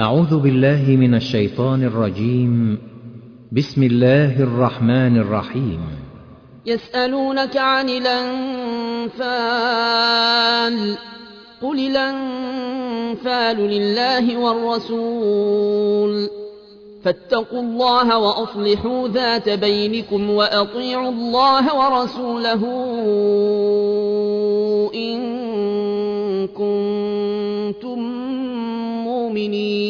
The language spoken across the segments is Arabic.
أعوذ بالله من الشيطان الرجيم. بسم الله الرحمن الرحيم. يسألونك عن الأنفال. قل الأنفال لله والرسول. فاتقوا الله وأصلحوا ذات بينكم وأطيعوا الله ورسوله إن كنتم مؤمنين.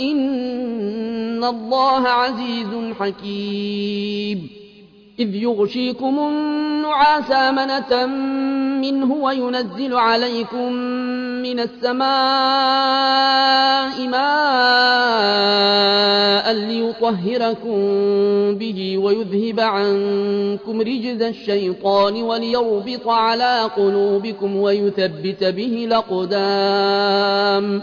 إن الله عزيز حكيم إذ يغشيكم النعاس امنه منه وينزل عليكم من السماء ماء ليطهركم به ويذهب عنكم رجز الشيطان وليربط على قلوبكم ويثبت به الأقدام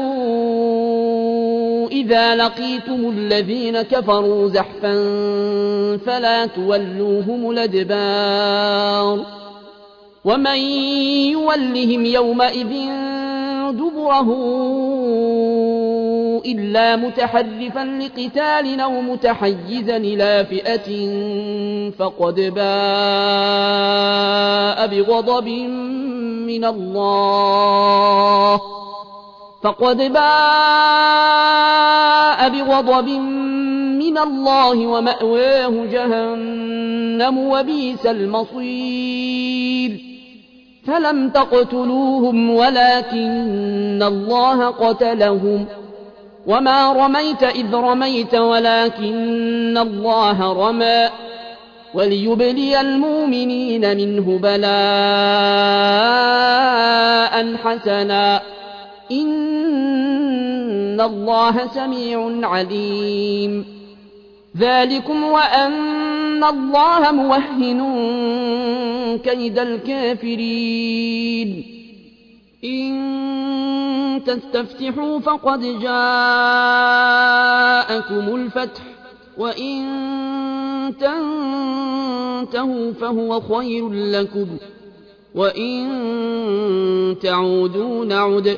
إذا لقيتم الذين كفروا زحفا فلا تولوهم الأدبار ومن يولهم يومئذ دبره إلا متحرفا لقتال أو متحيزا إلى فئة فقد باء بغضب من الله فقد باء بغضب من الله ومأواه جهنم وبيس المصير فلم تقتلوهم ولكن الله قتلهم وما رميت إذ رميت ولكن الله رمى وليبلي المؤمنين منه بلاء حسنا إن الله سميع عليم. ذلكم وأن الله موهن كيد الكافرين. إن تستفتحوا فقد جاءكم الفتح وإن تنتهوا فهو خير لكم وإن تعودوا نعد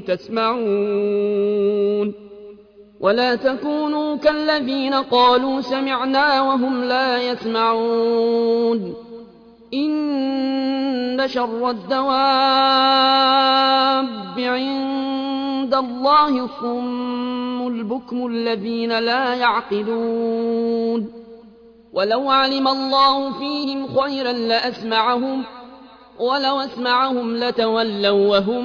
تسمعون. ولا تكونوا كالذين قالوا سمعنا وهم لا يسمعون. إن شر الدواب عند الله الصم البكم الذين لا يعقلون. ولو علم الله فيهم خيرا لأسمعهم ولو أسمعهم لتولوا وهم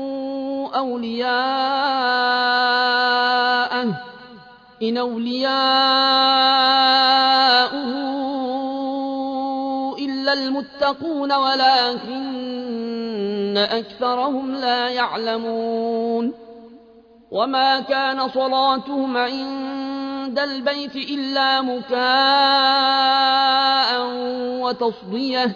أولياءه إن أولياؤه إلا المتقون ولكن أكثرهم لا يعلمون. وما كان صلاتهم عند البيت إلا مكاء وتصدية.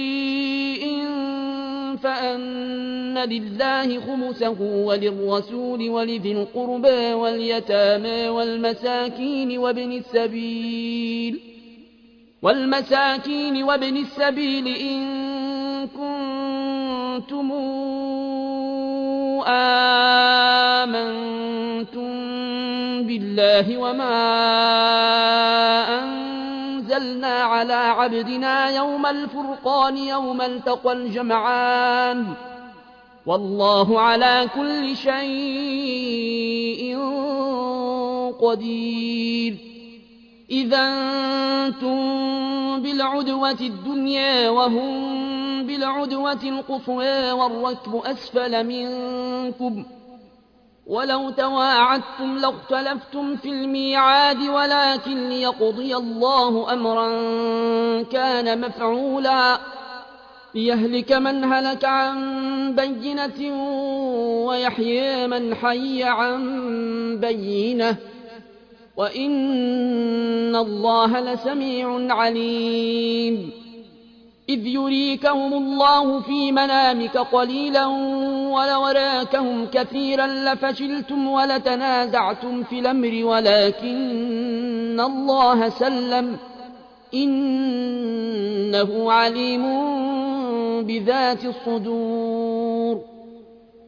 فأن لله خمسه وللرسول ولذي القربى واليتامى والمساكين وابن السبيل والمساكين وابن السبيل إن كنتم آمنتم بالله وما أنزلنا على عبدنا يوم الفرقان يوم التقى الجمعان. والله على كل شيء قدير. إذا أنتم بالعدوة الدنيا وهم بالعدوة القصوى والركب أسفل منكم. ولو تواعدتم لاختلفتم في الميعاد ولكن ليقضي الله أمرا كان مفعولا. ليهلك من هلك عن بينة ويحيي من حي عن بينة. وإن الله لسميع عليم. إذ يريكهم الله في منامك قليلا ولوراكهم كثيرا لفشلتم ولتنازعتم في الأمر ولكن الله سلم. إنه عليم بذات الصدور.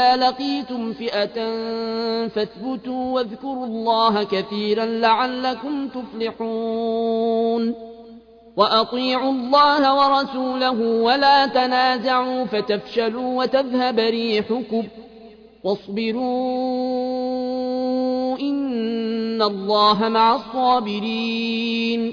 إذا لقيتم فئة فاثبتوا واذكروا الله كثيرا لعلكم تفلحون وأطيعوا الله ورسوله ولا تنازعوا فتفشلوا وتذهب ريحكم واصبروا إن الله مع الصابرين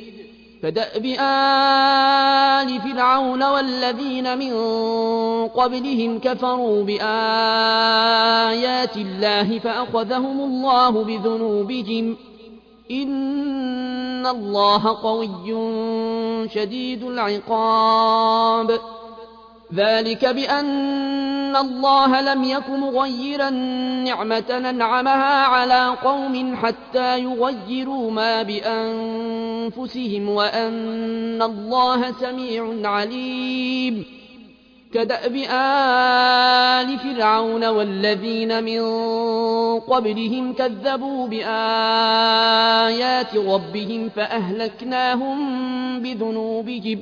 فدأب آل فرعون والذين من قبلهم كفروا بآيات الله فأخذهم الله بذنوبهم. إن الله قوي شديد العقاب. ذلك بأن الله لم يك مغيرا نعمة ننعمها على قوم حتى يغيروا ما بأنفسهم وأن الله سميع عليم. كدأب آل فرعون والذين من قبلهم كذبوا بآيات ربهم فأهلكناهم بذنوبهم.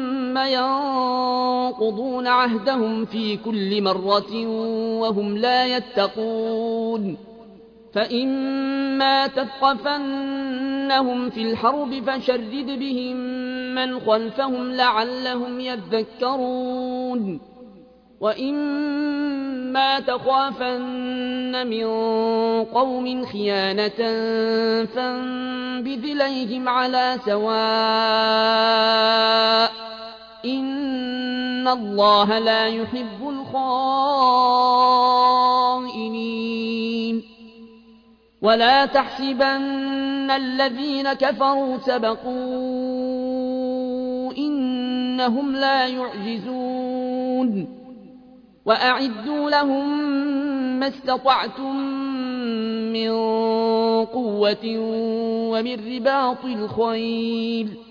ثم ينقضون عهدهم في كل مرة وهم لا يتقون. فإما تثقفنهم في الحرب فشرد بهم من خلفهم لعلهم يذكرون. وإما تخافن من قوم خيانة فانبذ إليهم على سواء إن الله لا يحب الخائنين. ولا تحسبن الذين كفروا سبقوا إنهم لا يعجزون. وأعدوا لهم ما استطعتم من قوة ومن رباط الخيل.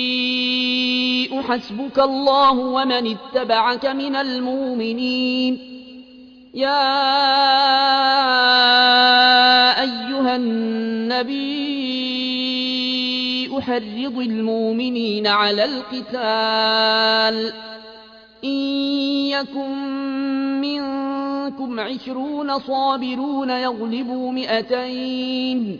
حسبك الله ومن اتبعك من المؤمنين. يا أيها النبي أحرض المؤمنين على القتال. إن يكن منكم عشرون صابرون يغلبوا مئتين.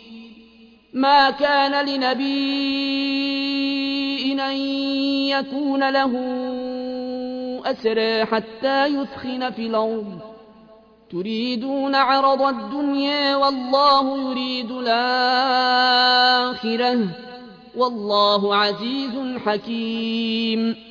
ما كان لنبي أن يكون له أسرى حتى يثخن في الأرض. تريدون عرض الدنيا والله يريد الآخرة. والله عزيز حكيم.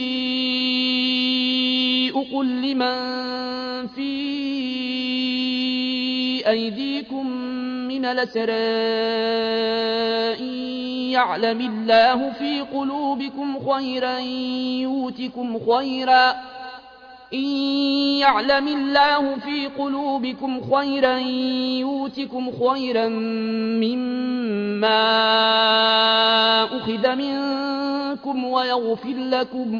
قل لمن في أيديكم من الأسرى إن يعلم الله في قلوبكم خيرا يؤتكم خيرا. إن يعلم الله في قلوبكم خيرا يؤتكم خيرا مما أخذ منكم ويغفر لكم.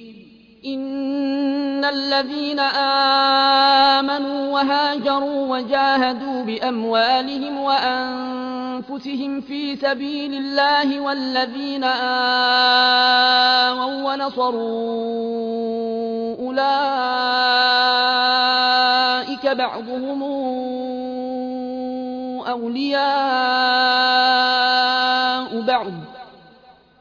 إن الذين آمنوا وهاجروا وجاهدوا بأموالهم وأنفسهم في سبيل الله والذين آووا ونصروا أولئك بعضهم أولياء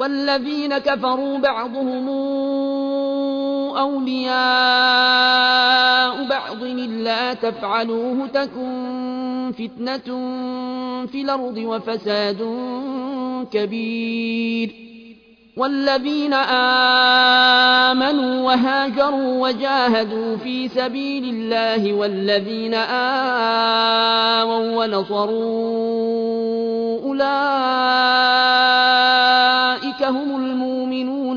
والذين كفروا بعضهم أولياء بعض إلا تفعلوه تكن فتنة في الأرض وفساد كبير. والذين آمنوا وهاجروا وجاهدوا في سبيل الله والذين آووا ونصروا أولئك